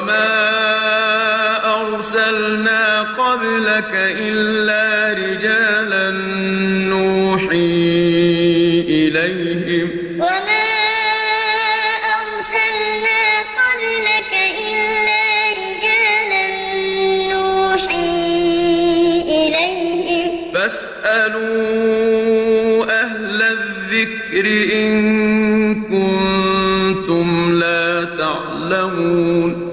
وما أرسلنا قبلك إلا رجالا نوحي إليهم وما أرسلنا قبلك إلا رجالا نوحي إليهم فاسألوا أهل الذكر إن كنتم لا تعلمون